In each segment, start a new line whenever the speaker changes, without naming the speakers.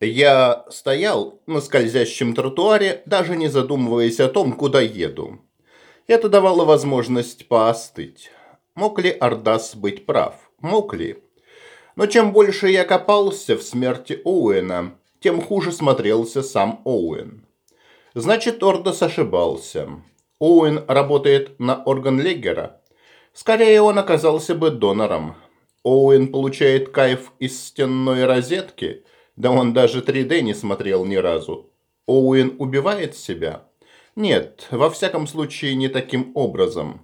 Я стоял на скользящем тротуаре, даже не задумываясь о том, куда еду. Это давало возможность поостыть. Мог ли Ардас быть прав? Мог ли? Но чем больше я копался в смерти Оуэна, тем хуже смотрелся сам Оуэн. Значит, Ордос ошибался. Оуэн работает на орган Леггера. Скорее, он оказался бы донором. Оуэн получает кайф из стенной розетки – да он даже 3D не смотрел ни разу. Оуэн убивает себя? Нет, во всяком случае не таким образом.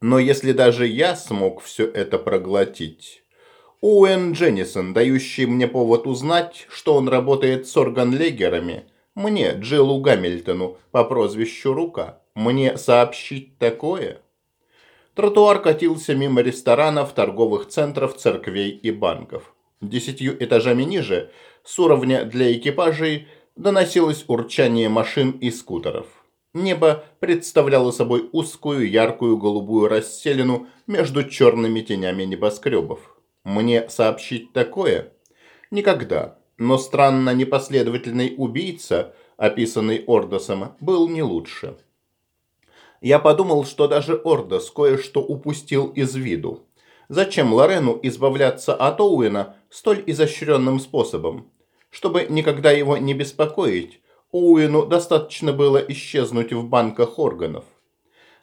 Но если даже я смог все это проглотить... Оуэн Дженнисон, дающий мне повод узнать, что он работает с органлегерами, мне, Джилу Гамильтону, по прозвищу Рука, мне сообщить такое? Тротуар катился мимо ресторанов, торговых центров, церквей и банков. Десятью этажами ниже, с уровня для экипажей, доносилось урчание машин и скутеров. Небо представляло собой узкую, яркую голубую расселину между черными тенями небоскребов. Мне сообщить такое? Никогда. Но странно непоследовательный убийца, описанный Ордосом, был не лучше. Я подумал, что даже Ордос кое-что упустил из виду. Зачем Лорену избавляться от Оуэна столь изощренным способом? Чтобы никогда его не беспокоить, Оуэну достаточно было исчезнуть в банках органов.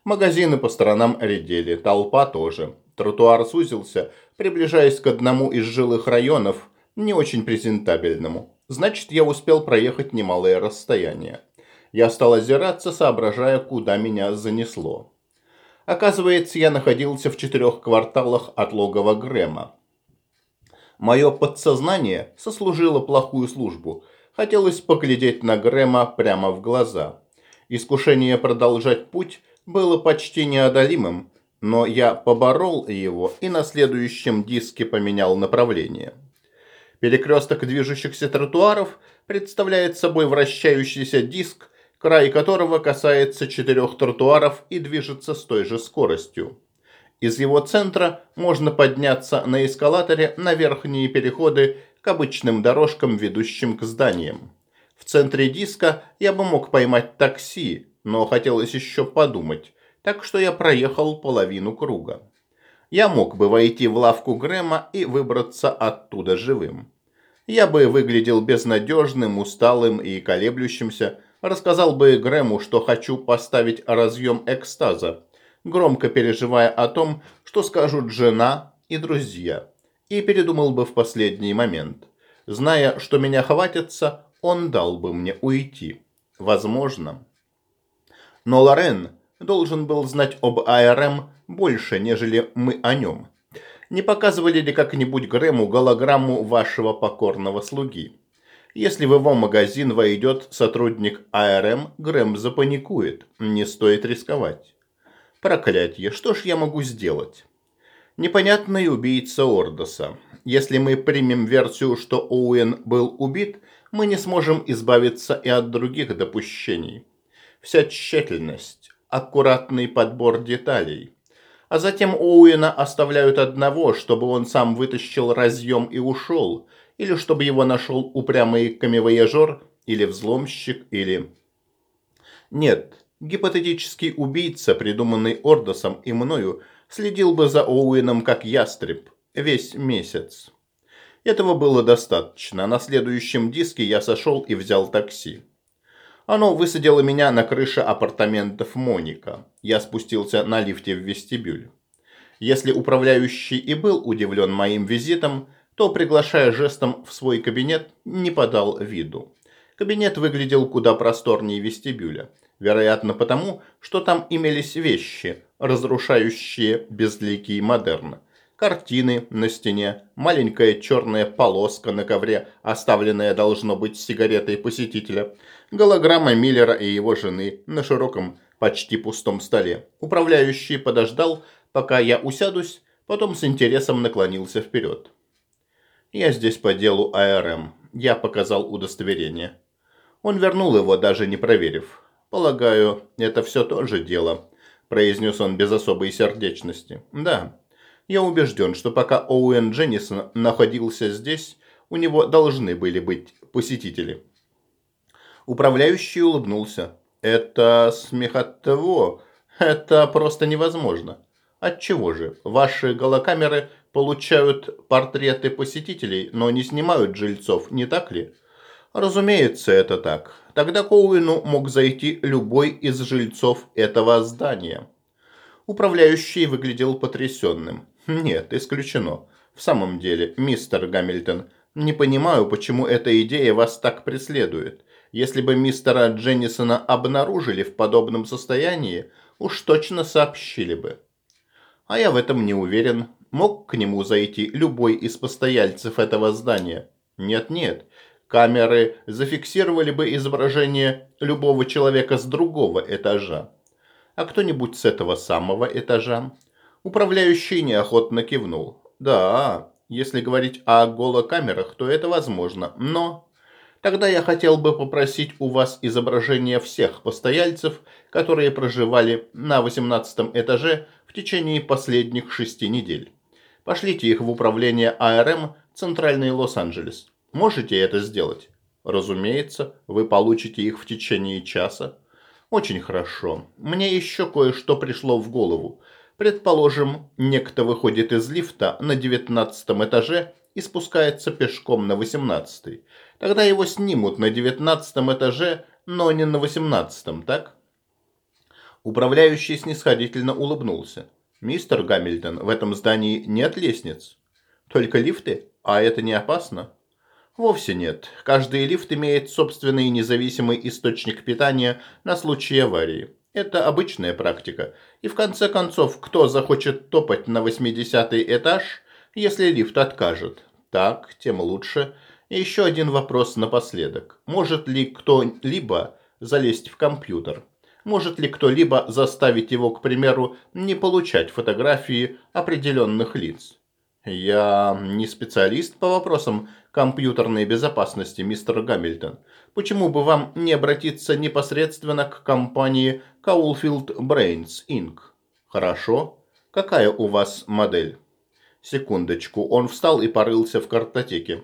Магазины по сторонам редели, толпа тоже. Тротуар сузился, приближаясь к одному из жилых районов, не очень презентабельному. Значит, я успел проехать немалое расстояние. Я стал озираться, соображая, куда меня занесло. Оказывается, я находился в четырех кварталах от логова Грэма. Мое подсознание сослужило плохую службу. Хотелось поглядеть на Грэма прямо в глаза. Искушение продолжать путь было почти неодолимым, но я поборол его и на следующем диске поменял направление. Перекресток движущихся тротуаров представляет собой вращающийся диск, край которого касается четырех тротуаров и движется с той же скоростью. Из его центра можно подняться на эскалаторе на верхние переходы к обычным дорожкам, ведущим к зданиям. В центре диска я бы мог поймать такси, но хотелось еще подумать, так что я проехал половину круга. Я мог бы войти в лавку Грэма и выбраться оттуда живым. Я бы выглядел безнадежным, усталым и колеблющимся, Рассказал бы Грэму, что хочу поставить разъем экстаза, громко переживая о том, что скажут жена и друзья. И передумал бы в последний момент. Зная, что меня хватится, он дал бы мне уйти. Возможно. Но Лорен должен был знать об АРМ больше, нежели мы о нем. Не показывали ли как-нибудь Грэму голограмму вашего покорного слуги? Если в его магазин войдет сотрудник АРМ, Грэм запаникует. Не стоит рисковать. Проклятье, что ж я могу сделать? Непонятный убийца Ордоса. Если мы примем версию, что Оуэн был убит, мы не сможем избавиться и от других допущений. Вся тщательность, аккуратный подбор деталей. А затем Оуэна оставляют одного, чтобы он сам вытащил разъем и ушел – или чтобы его нашел упрямый камевояжер, или взломщик, или... Нет, гипотетический убийца, придуманный Ордосом и мною, следил бы за Оуэном как ястреб весь месяц. Этого было достаточно. На следующем диске я сошел и взял такси. Оно высадило меня на крыше апартаментов Моника. Я спустился на лифте в вестибюль. Если управляющий и был удивлен моим визитом, то, приглашая жестом в свой кабинет, не подал виду. Кабинет выглядел куда просторнее вестибюля. Вероятно потому, что там имелись вещи, разрушающие безликий модерн. Картины на стене, маленькая черная полоска на ковре, оставленная должно быть сигаретой посетителя, голограмма Миллера и его жены на широком, почти пустом столе. Управляющий подождал, пока я усядусь, потом с интересом наклонился вперед. «Я здесь по делу АРМ. Я показал удостоверение». Он вернул его, даже не проверив. «Полагаю, это все то же дело», – произнес он без особой сердечности. «Да, я убежден, что пока Оуэн Дженнисон находился здесь, у него должны были быть посетители. Управляющий улыбнулся. Это смехотво. Это просто невозможно. Отчего же? Ваши голокамеры получают портреты посетителей, но не снимают жильцов, не так ли? Разумеется, это так. Тогда Коуину мог зайти любой из жильцов этого здания. Управляющий выглядел потрясенным. Нет, исключено. В самом деле, мистер Гамильтон, не понимаю, почему эта идея вас так преследует. Если бы мистера Дженнисона обнаружили в подобном состоянии, уж точно сообщили бы. А я в этом не уверен. Мог к нему зайти любой из постояльцев этого здания? Нет-нет. Камеры зафиксировали бы изображение любого человека с другого этажа. А кто-нибудь с этого самого этажа? Управляющий неохотно кивнул. Да, если говорить о голокамерах, то это возможно, но... Тогда я хотел бы попросить у вас изображение всех постояльцев, которые проживали на 18 этаже в течение последних шести недель. Пошлите их в управление АРМ Центральный Лос-Анджелес. Можете это сделать? Разумеется, вы получите их в течение часа. Очень хорошо. Мне еще кое-что пришло в голову. Предположим, некто выходит из лифта на 19 этаже и спускается пешком на 18. Тогда его снимут на 19 этаже, но не на 18, так? Управляющий снисходительно улыбнулся. «Мистер Гамильтон, в этом здании нет лестниц. Только лифты? А это не опасно?» Вовсе нет. Каждый лифт имеет собственный независимый источник питания на случай аварии. Это обычная практика. И в конце концов, кто захочет топать на 80 этаж, если лифт откажет? Так, тем лучше. И еще один вопрос напоследок. Может ли кто-либо залезть в компьютер? Может ли кто-либо заставить его, к примеру, не получать фотографии определенных лиц? Я не специалист по вопросам компьютерной безопасности, мистер Гамильтон. Почему бы вам не обратиться непосредственно к компании Caulfield Brains Inc? Хорошо. Какая у вас модель? Секундочку. Он встал и порылся в картотеке.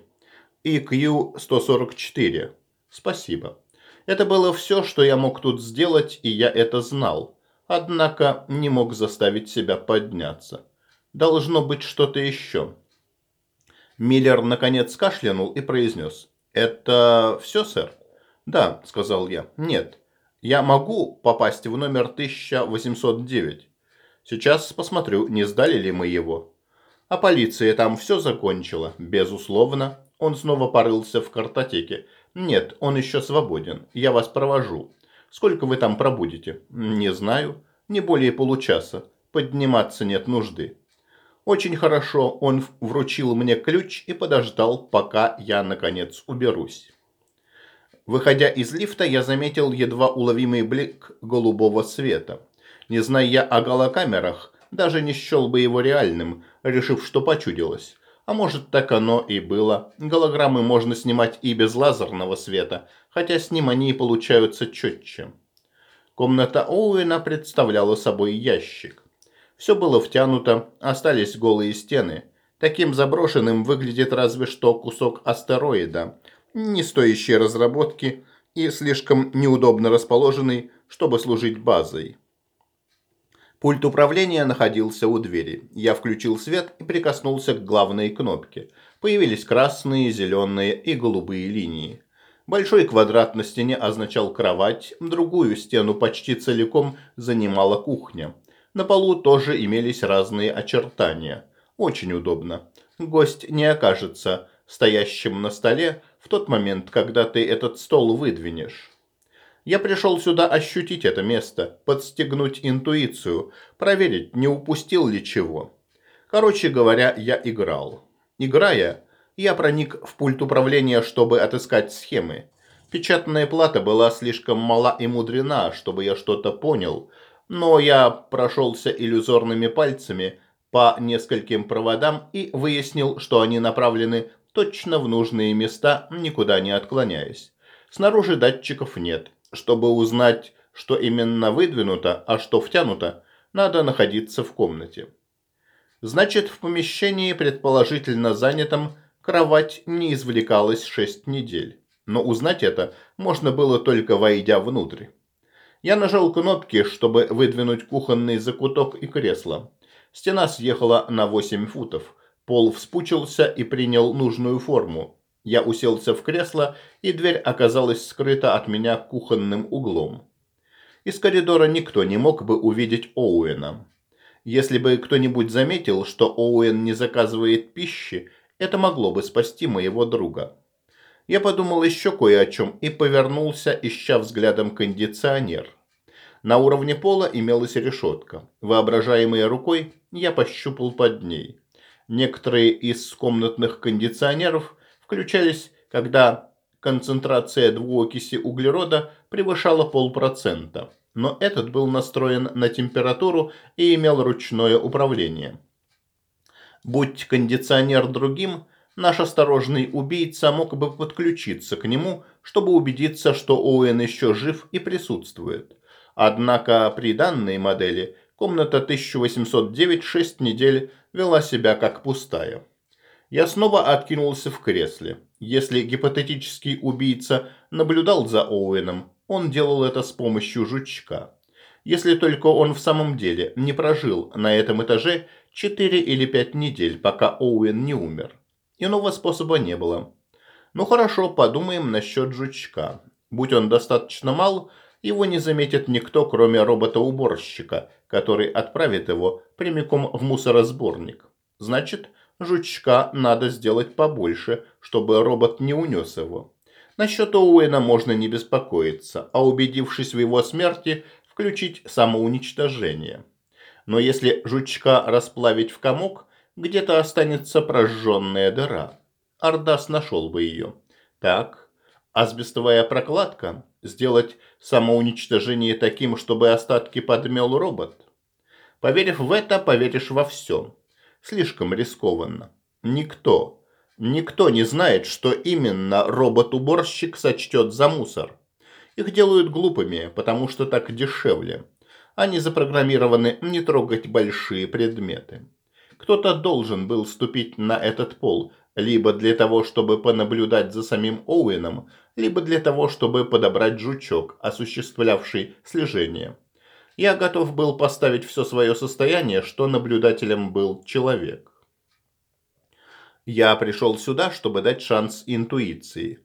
EQ-144. Спасибо. Это было все, что я мог тут сделать, и я это знал. Однако не мог заставить себя подняться. Должно быть что-то еще. Миллер наконец кашлянул и произнес. «Это все, сэр?» «Да», – сказал я. «Нет. Я могу попасть в номер 1809. Сейчас посмотрю, не сдали ли мы его». «А полиция там все закончила?» «Безусловно». Он снова порылся в картотеке. «Нет, он еще свободен. Я вас провожу. Сколько вы там пробудете?» «Не знаю. Не более получаса. Подниматься нет нужды». Очень хорошо он вручил мне ключ и подождал, пока я, наконец, уберусь. Выходя из лифта, я заметил едва уловимый блик голубого света. Не зная о голокамерах, даже не счел бы его реальным, решив, что почудилось. А может, так оно и было. Голограммы можно снимать и без лазерного света, хотя с ним они и получаются четче. Комната Оуэна представляла собой ящик. Все было втянуто, остались голые стены. Таким заброшенным выглядит разве что кусок астероида, не стоящий разработки и слишком неудобно расположенный, чтобы служить базой. Пульт управления находился у двери. Я включил свет и прикоснулся к главной кнопке. Появились красные, зеленые и голубые линии. Большой квадрат на стене означал кровать, другую стену почти целиком занимала кухня. На полу тоже имелись разные очертания. Очень удобно. Гость не окажется стоящим на столе в тот момент, когда ты этот стол выдвинешь. Я пришел сюда ощутить это место, подстегнуть интуицию, проверить, не упустил ли чего. Короче говоря, я играл. Играя, я проник в пульт управления, чтобы отыскать схемы. Печатная плата была слишком мала и мудрена, чтобы я что-то понял – но я прошелся иллюзорными пальцами по нескольким проводам и выяснил, что они направлены точно в нужные места, никуда не отклоняясь. Снаружи датчиков нет. Чтобы узнать, что именно выдвинуто, а что втянуто, надо находиться в комнате. Значит, в помещении, предположительно занятом, кровать не извлекалась шесть недель. Но узнать это можно было только войдя внутрь. Я нажал кнопки, чтобы выдвинуть кухонный закуток и кресло. Стена съехала на 8 футов. Пол вспучился и принял нужную форму. Я уселся в кресло, и дверь оказалась скрыта от меня кухонным углом. Из коридора никто не мог бы увидеть Оуэна. Если бы кто-нибудь заметил, что Оуэн не заказывает пищи, это могло бы спасти моего друга. Я подумал еще кое о чем и повернулся, ища взглядом кондиционер. На уровне пола имелась решетка. Воображаемой рукой я пощупал под ней. Некоторые из комнатных кондиционеров включались, когда концентрация двуокиси углерода превышала полпроцента, но этот был настроен на температуру и имел ручное управление. Будь кондиционер другим, наш осторожный убийца мог бы подключиться к нему, чтобы убедиться, что Оуэн еще жив и присутствует. Однако при данной модели комната 1809 6 недель вела себя как пустая. Я снова откинулся в кресле. Если гипотетический убийца наблюдал за Оуэном, он делал это с помощью жучка. Если только он в самом деле не прожил на этом этаже 4 или 5 недель, пока Оуэн не умер. Иного способа не было. Ну хорошо, подумаем насчет жучка. Будь он достаточно мал, его не заметит никто, кроме робота-уборщика, который отправит его прямиком в мусоросборник. Значит, жучка надо сделать побольше, чтобы робот не унес его. Насчет Оуэна можно не беспокоиться, а убедившись в его смерти, включить самоуничтожение. Но если жучка расплавить в комок, где-то останется прожженная дыра. Ардас нашел бы ее. Так, асбестовая прокладка, сделать самоуничтожение таким, чтобы остатки подмел робот. Поверив в это, поверишь во все слишком рискованно. Никто, никто не знает, что именно робот-уборщик сочтет за мусор. Их делают глупыми, потому что так дешевле. Они запрограммированы не трогать большие предметы. Кто-то должен был ступить на этот пол, либо для того, чтобы понаблюдать за самим Оуэном, либо для того, чтобы подобрать жучок, осуществлявший слежение. Я готов был поставить все свое состояние, что наблюдателем был человек. Я пришел сюда, чтобы дать шанс интуиции.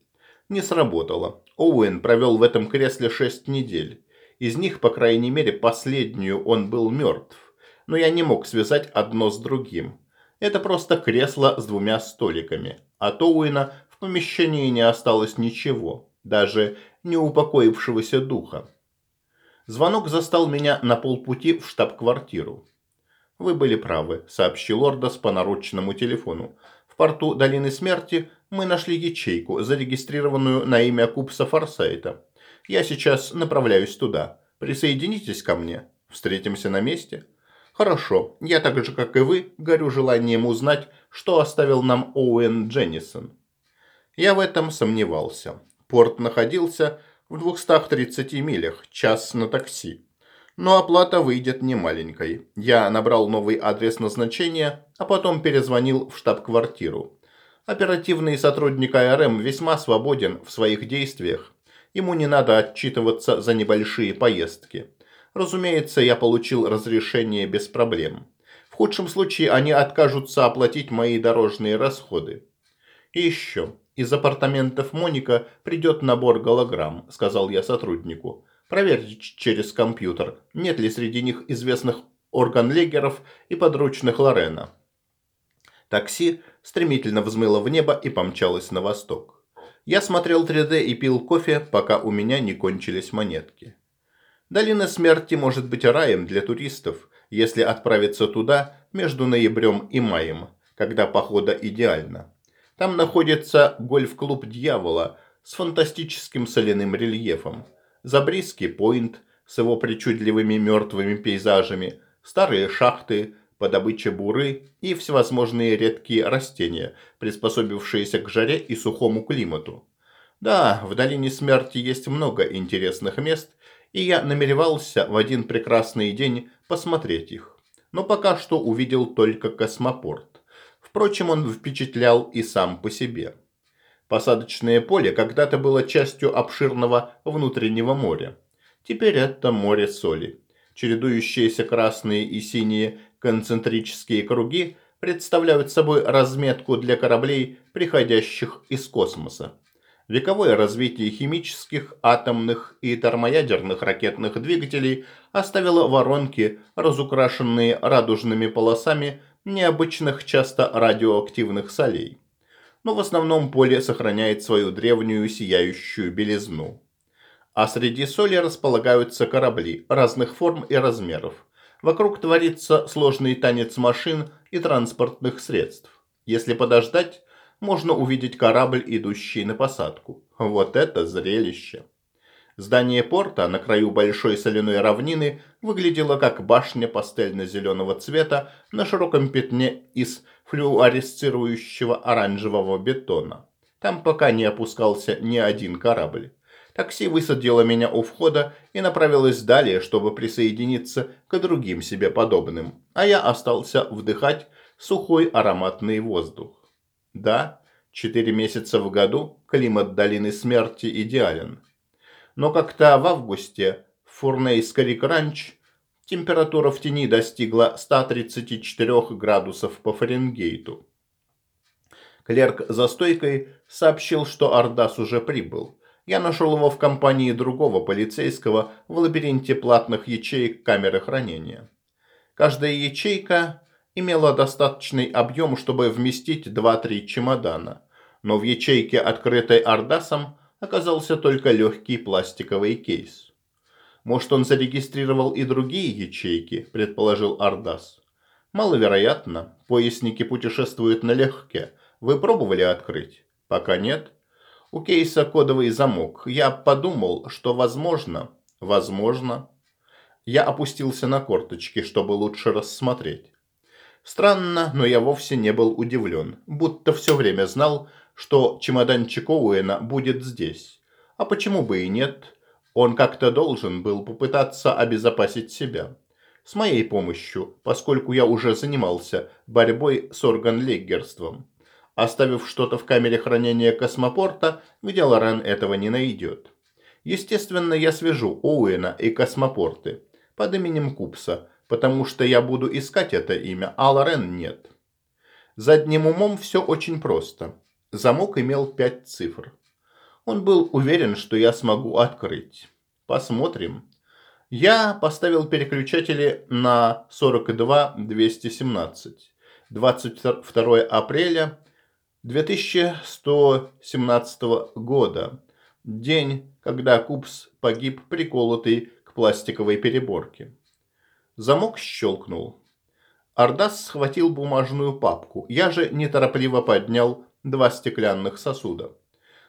Не сработало. Оуэн провел в этом кресле шесть недель. Из них, по крайней мере, последнюю он был мертв. Но я не мог связать одно с другим. Это просто кресло с двумя столиками. От Оуэна в помещении не осталось ничего. Даже неупокоившегося духа. Звонок застал меня на полпути в штаб-квартиру. «Вы были правы», – сообщил Ордос по наручному телефону. «В порту Долины Смерти мы нашли ячейку, зарегистрированную на имя Купса Форсайта. Я сейчас направляюсь туда. Присоединитесь ко мне. Встретимся на месте». «Хорошо. Я так же, как и вы, горю желанием узнать, что оставил нам Оуэн Дженнисон». Я в этом сомневался. Порт находился в 230 милях, час на такси. Но оплата выйдет немаленькой. Я набрал новый адрес назначения, а потом перезвонил в штаб-квартиру. Оперативный сотрудник АРМ весьма свободен в своих действиях. Ему не надо отчитываться за небольшие поездки. Разумеется, я получил разрешение без проблем. В худшем случае они откажутся оплатить мои дорожные расходы. И еще. Из апартаментов Моника придет набор голограмм, сказал я сотруднику. Проверьте через компьютер, нет ли среди них известных органлегеров и подручных Лорена. Такси стремительно взмыло в небо и помчалось на восток. Я смотрел 3D и пил кофе, пока у меня не кончились монетки. Долина смерти может быть раем для туристов, если отправиться туда между ноябрем и маем, когда похода идеально. Там находится гольф-клуб «Дьявола» с фантастическим соляным рельефом, Забриский Пойнт с его причудливыми мертвыми пейзажами, старые шахты по добыче буры и всевозможные редкие растения, приспособившиеся к жаре и сухому климату. Да, в Долине Смерти есть много интересных мест, и я намеревался в один прекрасный день посмотреть их. Но пока что увидел только космопорт. Впрочем, он впечатлял и сам по себе. Посадочное поле когда-то было частью обширного внутреннего моря. Теперь это море соли. Чередующиеся красные и синие концентрические круги представляют собой разметку для кораблей, приходящих из космоса. Вековое развитие химических, атомных и термоядерных ракетных двигателей оставило воронки, разукрашенные радужными полосами необычных часто радиоактивных солей но в основном поле сохраняет свою древнюю сияющую белизну. А среди соли располагаются корабли разных форм и размеров. Вокруг творится сложный танец машин и транспортных средств. Если подождать, можно увидеть корабль, идущий на посадку. Вот это зрелище! Здание порта на краю большой соляной равнины выглядело как башня пастельно-зеленого цвета на широком пятне из флюоресцирующего оранжевого бетона. Там пока не опускался ни один корабль. Такси высадило меня у входа и направилось далее, чтобы присоединиться к другим себе подобным, а я остался вдыхать сухой ароматный воздух. Да, четыре месяца в году климат долины смерти идеален. Но как-то в августе в Фурнейскарик-Ранч температура в тени достигла 134 градусов по Фаренгейту. Клерк за стойкой сообщил, что Ардас уже прибыл. Я нашел его в компании другого полицейского в лабиринте платных ячеек камеры хранения. Каждая ячейка имела достаточный объем, чтобы вместить 2-3 чемодана, но в ячейке, открытой Ардасом, оказался только легкий пластиковый кейс. Может, он зарегистрировал и другие ячейки, предположил Ардас. Маловероятно. Поясники путешествуют налегке. Вы пробовали открыть? Пока нет. У кейса кодовый замок. Я подумал, что возможно... Возможно. Я опустился на корточки, чтобы лучше рассмотреть. Странно, но я вовсе не был удивлен. Будто все время знал, что чемоданчик Оуэна будет здесь. А почему бы и нет? Он как-то должен был попытаться обезопасить себя. С моей помощью, поскольку я уже занимался борьбой с органлеггерством. Оставив что-то в камере хранения космопорта, где Лорен этого не найдет. Естественно, я свяжу Оуэна и космопорты под именем Купса, потому что я буду искать это имя, а Лорен нет. Задним умом все очень просто. Замок имел пять цифр. Он был уверен, что я смогу открыть. Посмотрим. Я поставил переключатели на 42-217. 22 апреля 2117 года. День, когда Купс погиб приколотый к пластиковой переборке. Замок щелкнул. Ардас схватил бумажную папку. Я же неторопливо поднял два стеклянных сосуда.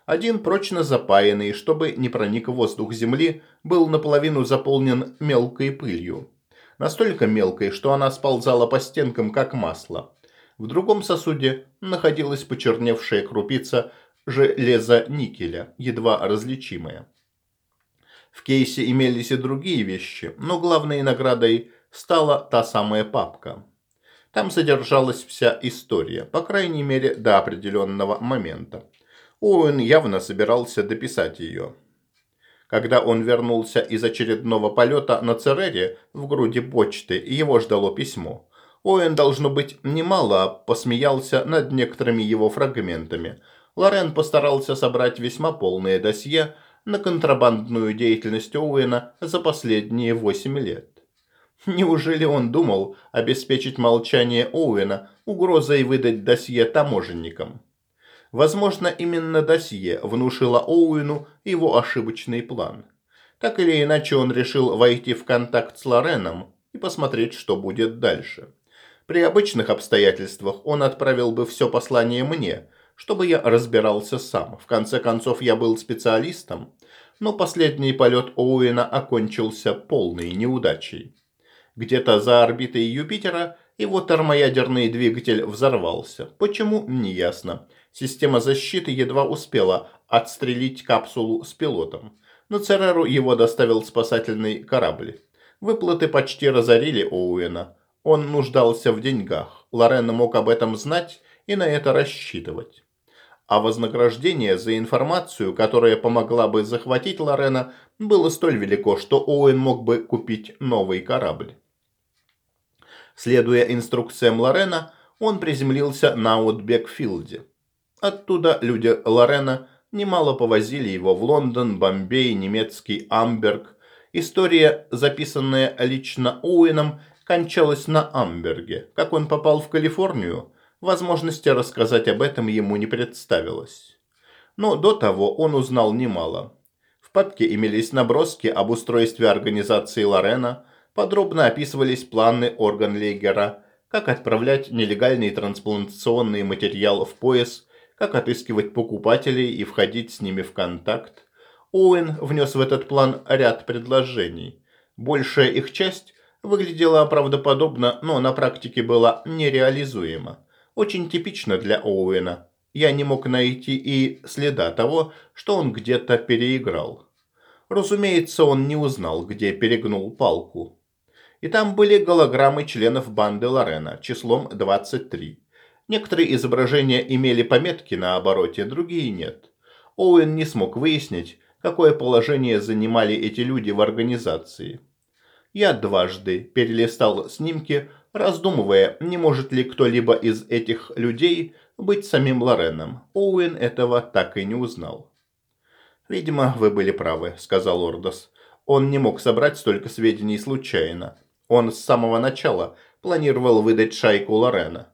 Один прочно запаянный, чтобы не проник воздух земли, был наполовину заполнен мелкой пылью. Настолько мелкой, что она сползала по стенкам, как масло. В другом сосуде находилась почерневшая крупица железа никеля, едва различимая. В кейсе имелись и другие вещи, но главной наградой стала та самая папка. Там содержалась вся история, по крайней мере до определенного момента. Оуэн явно собирался дописать ее. Когда он вернулся из очередного полета на Церере в груди почты, его ждало письмо. Оуэн, должно быть, немало посмеялся над некоторыми его фрагментами. Лорен постарался собрать весьма полное досье на контрабандную деятельность Оуэна за последние восемь лет. Неужели он думал обеспечить молчание Оуэна угрозой выдать досье таможенникам? Возможно, именно досье внушило Оуэну его ошибочный план. Так или иначе, он решил войти в контакт с Лореном и посмотреть, что будет дальше. При обычных обстоятельствах он отправил бы все послание мне, чтобы я разбирался сам. В конце концов, я был специалистом, но последний полет Оуэна окончился полной неудачей. Где-то за орбитой Юпитера его термоядерный двигатель взорвался. Почему, неясно. Система защиты едва успела отстрелить капсулу с пилотом. На Цереру его доставил спасательный корабль. Выплаты почти разорили Оуэна. Он нуждался в деньгах. Лорен мог об этом знать и на это рассчитывать. А вознаграждение за информацию, которая помогла бы захватить Лорена, было столь велико, что Оуэн мог бы купить новый корабль. Следуя инструкциям Лорена, он приземлился на Утбекфилде. Оттуда люди Лорена немало повозили его в Лондон, Бомбей, немецкий Амберг. История, записанная лично Оуэном, кончалась на Амберге. Как он попал в Калифорнию, возможности рассказать об этом ему не представилось. Но до того он узнал немало. В папке имелись наброски об устройстве организации Лорена, подробно описывались планы Органлегера, как отправлять нелегальный трансплантационный материал в пояс, как отыскивать покупателей и входить с ними в контакт. Оуэн внес в этот план ряд предложений. Большая их часть выглядела правдоподобно, но на практике была нереализуема. Очень типично для Оуэна. Я не мог найти и следа того, что он где-то переиграл. Разумеется, он не узнал, где перегнул палку. И там были голограммы членов банды Лорена числом 23. Некоторые изображения имели пометки на обороте, другие нет. Оуэн не смог выяснить, какое положение занимали эти люди в организации. Я дважды перелистал снимки, раздумывая, не может ли кто-либо из этих людей быть самим Лореном. Оуэн этого так и не узнал. «Видимо, вы были правы», – сказал Ордос. «Он не мог собрать столько сведений случайно. Он с самого начала планировал выдать шайку Лорена.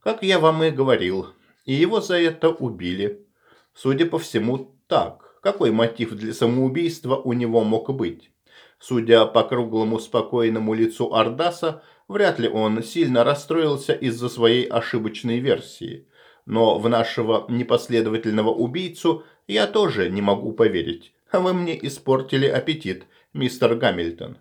Как я вам и говорил, и его за это убили. Судя по всему, так. Какой мотив для самоубийства у него мог быть? Судя по круглому спокойному лицу Ардаса, вряд ли он сильно расстроился из-за своей ошибочной версии. Но в нашего непоследовательного убийцу я тоже не могу поверить. Вы мне испортили аппетит, мистер Гамильтон.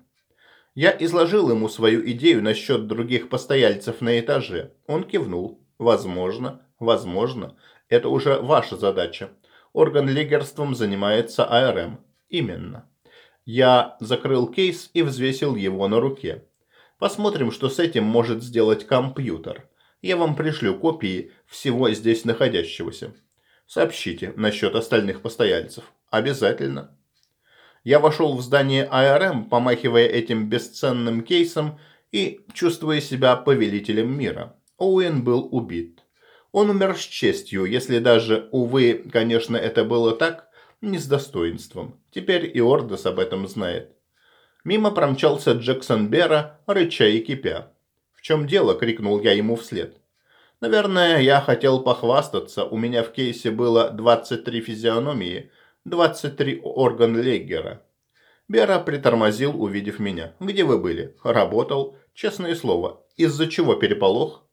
Я изложил ему свою идею насчет других постояльцев на этаже. Он кивнул. Возможно, возможно. Это уже ваша задача. Орган легерством занимается АРМ. Именно. Я закрыл кейс и взвесил его на руке. Посмотрим, что с этим может сделать компьютер. Я вам пришлю копии всего здесь находящегося. Сообщите насчет остальных постояльцев. Обязательно. Я вошел в здание АРМ, помахивая этим бесценным кейсом и чувствуя себя повелителем мира. Оуэн был убит. Он умер с честью, если даже, увы, конечно, это было так, не с достоинством. Теперь и Ордос об этом знает. Мимо промчался Джексон Бера, рыча и кипя. «В чем дело?» – крикнул я ему вслед. Наверное, я хотел похвастаться, у меня в кейсе было 23 физиономии – 23 орган Леггера. Бера притормозил, увидев меня. «Где вы были?» «Работал. Честное слово. Из-за чего переполох?»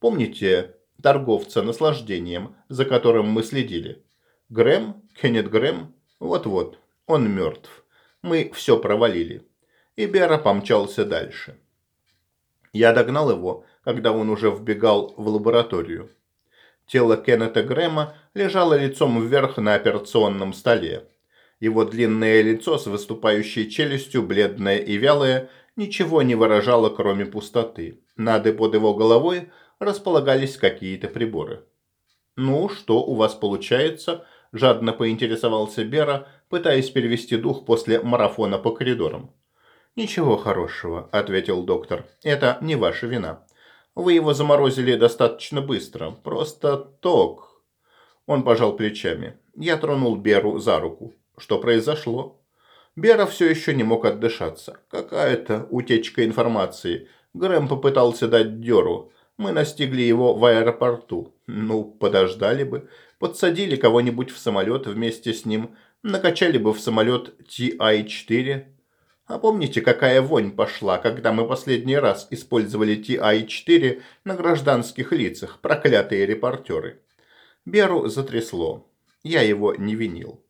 «Помните торговца наслаждением, за которым мы следили?» «Грэм? Кеннет Грэм? Вот-вот. Он мертв. Мы все провалили». И Бера помчался дальше. Я догнал его, когда он уже вбегал в лабораторию. Тело Кеннета Грэма лежало лицом вверх на операционном столе. Его длинное лицо с выступающей челюстью, бледное и вялое, ничего не выражало, кроме пустоты. Над и под его головой располагались какие-то приборы. «Ну, что у вас получается?» – жадно поинтересовался Бера, пытаясь перевести дух после марафона по коридорам. «Ничего хорошего», – ответил доктор. «Это не ваша вина. Вы его заморозили достаточно быстро. Просто ток. Он пожал плечами. Я тронул Беру за руку. Что произошло? Бера все еще не мог отдышаться. Какая-то утечка информации. Грэм попытался дать дёру. Мы настигли его в аэропорту. Ну, подождали бы. Подсадили кого-нибудь в самолет вместе с ним. Накачали бы в самолет TI-4. А помните, какая вонь пошла, когда мы последний раз использовали TI-4 на гражданских лицах, проклятые репортеры? Беру затрясло. Я его не винил.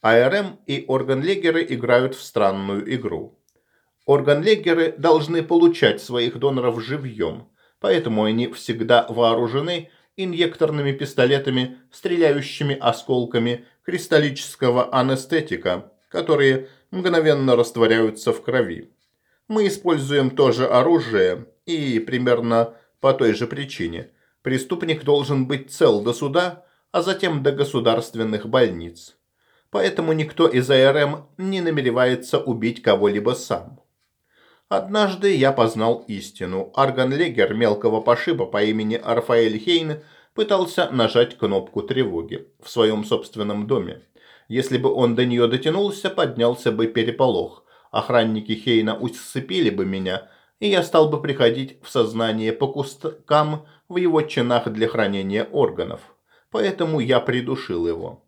АРМ и органлегеры играют в странную игру. Органлегеры должны получать своих доноров живьем, поэтому они всегда вооружены инъекторными пистолетами, стреляющими осколками кристаллического анестетика, которые мгновенно растворяются в крови. Мы используем то же оружие и примерно по той же причине. Преступник должен быть цел до суда, а затем до государственных больниц. Поэтому никто из АРМ не намеревается убить кого-либо сам. Однажды я познал истину. Арганлегер мелкого пошиба по имени Рафаэль Хейн пытался нажать кнопку тревоги в своем собственном доме. Если бы он до нее дотянулся, поднялся бы переполох. Охранники Хейна усыпили бы меня, и я стал бы приходить в сознание по кусткам в его чинах для хранения органов. Поэтому я придушил его.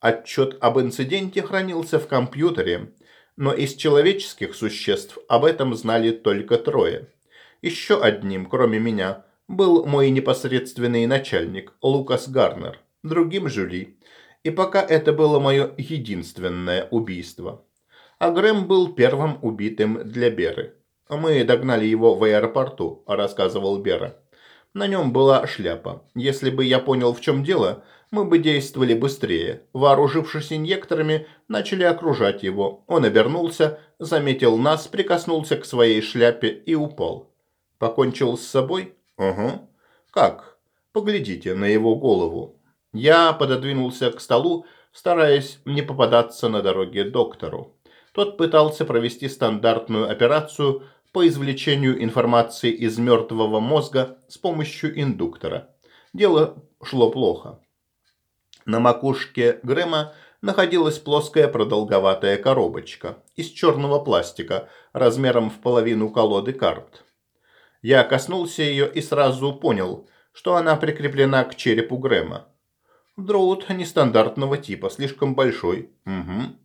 Отчет об инциденте хранился в компьютере, но из человеческих существ об этом знали только трое. Еще одним, кроме меня, был мой непосредственный начальник, Лукас Гарнер, другим Жюли. И пока это было мое единственное убийство. А Грэм был первым убитым для Беры. Мы догнали его в аэропорту, рассказывал Бера. На нем была шляпа. Если бы я понял, в чем дело, мы бы действовали быстрее. Вооружившись инъекторами, начали окружать его. Он обернулся, заметил нас, прикоснулся к своей шляпе и упал. Покончил с собой? Угу. Как? Поглядите на его голову. Я пододвинулся к столу, стараясь не попадаться на дороге доктору. Тот пытался провести стандартную операцию по извлечению информации из мертвого мозга с помощью индуктора. Дело шло плохо. На макушке Грэма находилась плоская продолговатая коробочка из черного пластика размером в половину колоды карт. Я коснулся ее и сразу понял, что она прикреплена к черепу Грэма. Дроут нестандартного типа, слишком большой. Угу.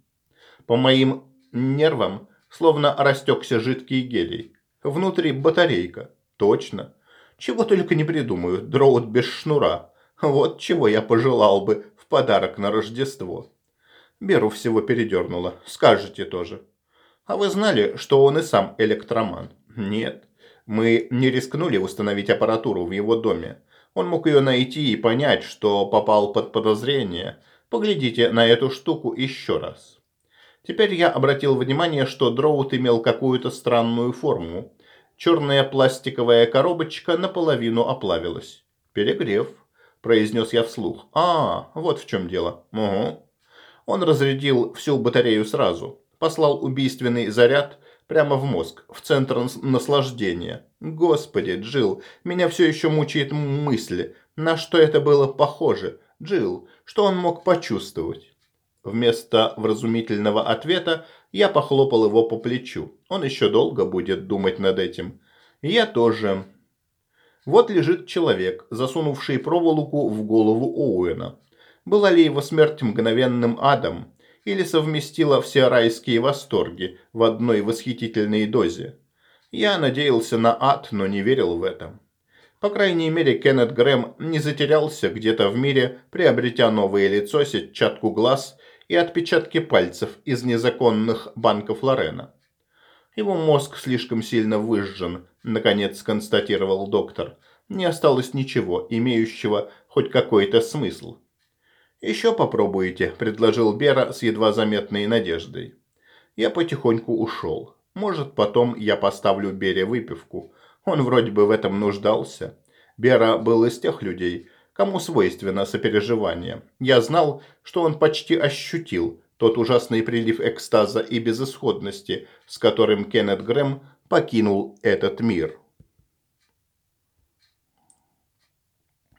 По моим нервам словно растекся жидкий гелий. Внутри батарейка. Точно. Чего только не придумают. Дроут без шнура. Вот чего я пожелал бы в подарок на Рождество. Беру всего передернула. Скажете тоже. А вы знали, что он и сам электроман? Нет. Мы не рискнули установить аппаратуру в его доме. Он мог ее найти и понять, что попал под подозрение. Поглядите на эту штуку еще раз. Теперь я обратил внимание, что дроут имел какую-то странную форму. Черная пластиковая коробочка наполовину оплавилась. «Перегрев», – произнес я вслух. «А, вот в чем дело». «Угу». Он разрядил всю батарею сразу. Послал убийственный заряд прямо в мозг, в центр наслаждения. Господи, Джилл, меня все еще мучает мысль, на что это было похоже. Джилл, что он мог почувствовать? Вместо вразумительного ответа я похлопал его по плечу. Он еще долго будет думать над этим. Я тоже. Вот лежит человек, засунувший проволоку в голову Оуэна. Была ли его смерть мгновенным адом? Или совместила все райские восторги в одной восхитительной дозе? Я надеялся на ад, но не верил в это. По крайней мере, Кеннет Грэм не затерялся где-то в мире, приобретя новое лицо, сетчатку глаз и отпечатки пальцев из незаконных банков Лорена. Его мозг слишком сильно выжжен, наконец констатировал доктор. Не осталось ничего, имеющего хоть какой-то смысл. «Еще попробуйте», – предложил Бера с едва заметной надеждой. Я потихоньку ушел. Может, потом я поставлю Бере выпивку. Он вроде бы в этом нуждался. Бера был из тех людей, кому свойственно сопереживание. Я знал, что он почти ощутил тот ужасный прилив экстаза и безысходности, с которым Кеннет Грэм покинул этот мир.